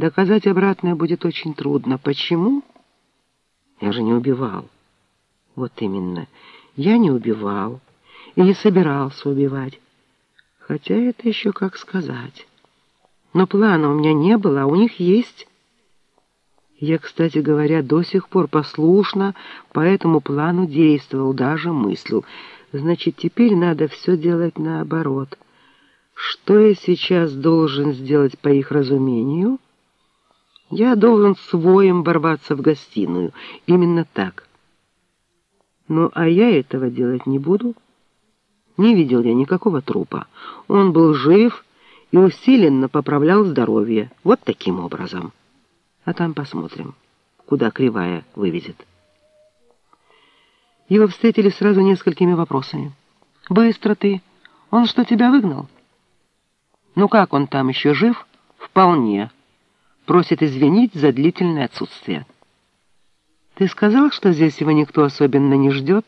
Доказать обратное будет очень трудно. Почему? Я же не убивал. Вот именно. Я не убивал и не собирался убивать. Хотя это еще как сказать. Но плана у меня не было, а у них есть. Я, кстати говоря, до сих пор послушно по этому плану действовал, даже мыслил. Значит, теперь надо все делать наоборот. Что я сейчас должен сделать по их разумению? Я должен своим ворваться в гостиную. Именно так. Ну, а я этого делать не буду. Не видел я никакого трупа. Он был жив и усиленно поправлял здоровье. Вот таким образом. А там посмотрим, куда кривая вывезет. Его встретили сразу несколькими вопросами. «Быстро ты. Он что, тебя выгнал?» «Ну как он там, еще жив?» «Вполне. Просит извинить за длительное отсутствие». «Ты сказал, что здесь его никто особенно не ждет?»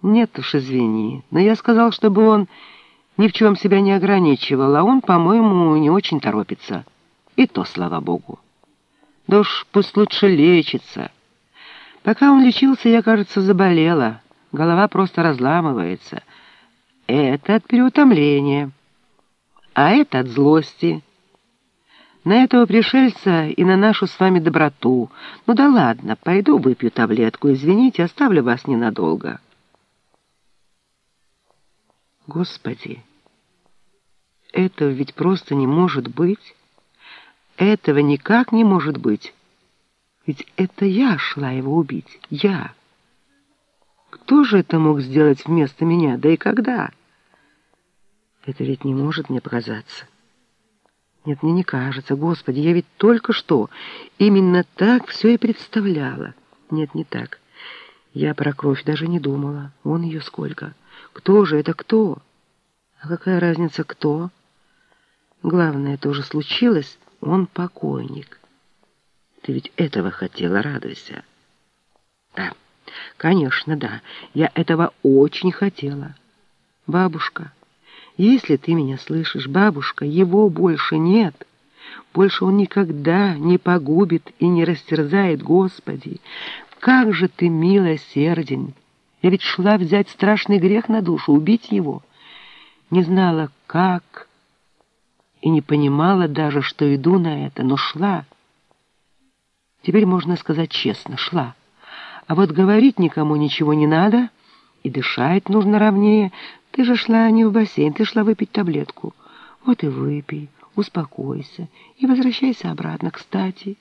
«Нет уж, извини. Но я сказал, чтобы он ни в чем себя не ограничивал, а он, по-моему, не очень торопится. И то, слава богу. Да уж пусть лучше лечится». Пока он лечился, я, кажется, заболела. Голова просто разламывается. Это от переутомления. А это от злости. На этого пришельца и на нашу с вами доброту. Ну да ладно, пойду выпью таблетку. Извините, оставлю вас ненадолго. Господи, этого ведь просто не может быть. Этого никак не может быть. Ведь это я шла его убить. Я. Кто же это мог сделать вместо меня? Да и когда? Это ведь не может мне показаться. Нет, мне не кажется. Господи, я ведь только что именно так все и представляла. Нет, не так. Я про кровь даже не думала. Вон ее сколько. Кто же это кто? А какая разница кто? Главное, тоже случилось, он покойник. Ты ведь этого хотела, радуйся. Да, конечно, да. Я этого очень хотела. Бабушка, если ты меня слышишь, бабушка, его больше нет. Больше он никогда не погубит и не растерзает, Господи. Как же ты милосерден! Я ведь шла взять страшный грех на душу, убить его. Не знала, как, и не понимала даже, что иду на это, но шла. Теперь можно сказать честно, шла. А вот говорить никому ничего не надо, и дышать нужно ровнее. Ты же шла не в бассейн, ты шла выпить таблетку. Вот и выпей, успокойся и возвращайся обратно. Кстати,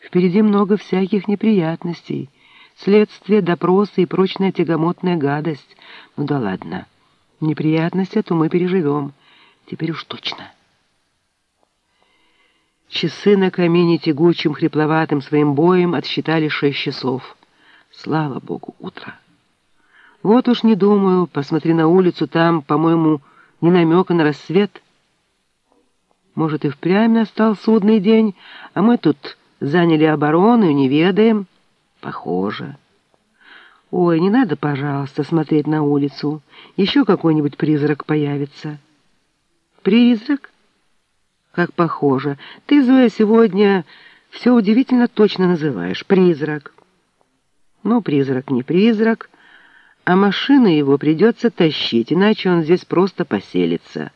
впереди много всяких неприятностей. Следствие, допросы и прочная тягомотная гадость. Ну да ладно, неприятности, то мы переживем. Теперь уж точно. Часы на камине тягучим, хрипловатым своим боем отсчитали шесть часов. Слава Богу, утро. Вот уж не думаю, посмотри на улицу, там, по-моему, не намека на рассвет. Может, и впрямь настал судный день, а мы тут заняли оборону не ведаем. Похоже. Ой, не надо, пожалуйста, смотреть на улицу. Еще какой-нибудь призрак появится. Призрак? Как похоже. Ты, Зоя, сегодня все удивительно точно называешь. Призрак. Ну, призрак не призрак, а машину его придется тащить, иначе он здесь просто поселится.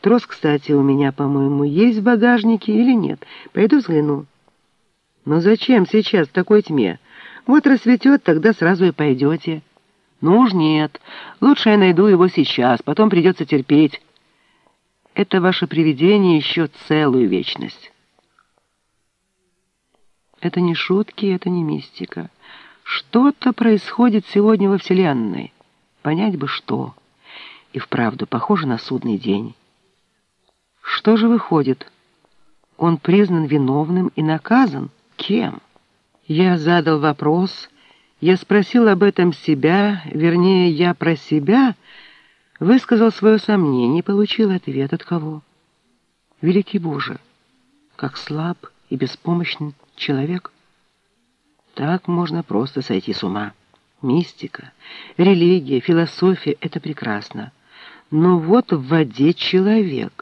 Трос, кстати, у меня, по-моему, есть в багажнике или нет? Пойду взгляну. Но зачем сейчас в такой тьме? Вот рассветет, тогда сразу и пойдете. Ну уж нет. Лучше я найду его сейчас, потом придется терпеть это ваше привидение еще целую вечность. Это не шутки, это не мистика. Что-то происходит сегодня во Вселенной. Понять бы что. И вправду похоже на судный день. Что же выходит? Он признан виновным и наказан? Кем? Я задал вопрос, я спросил об этом себя, вернее, я про себя высказал свое сомнение и получил ответ от кого? Великий Боже, как слаб и беспомощный человек. Так можно просто сойти с ума. Мистика, религия, философия — это прекрасно. Но вот в воде человек —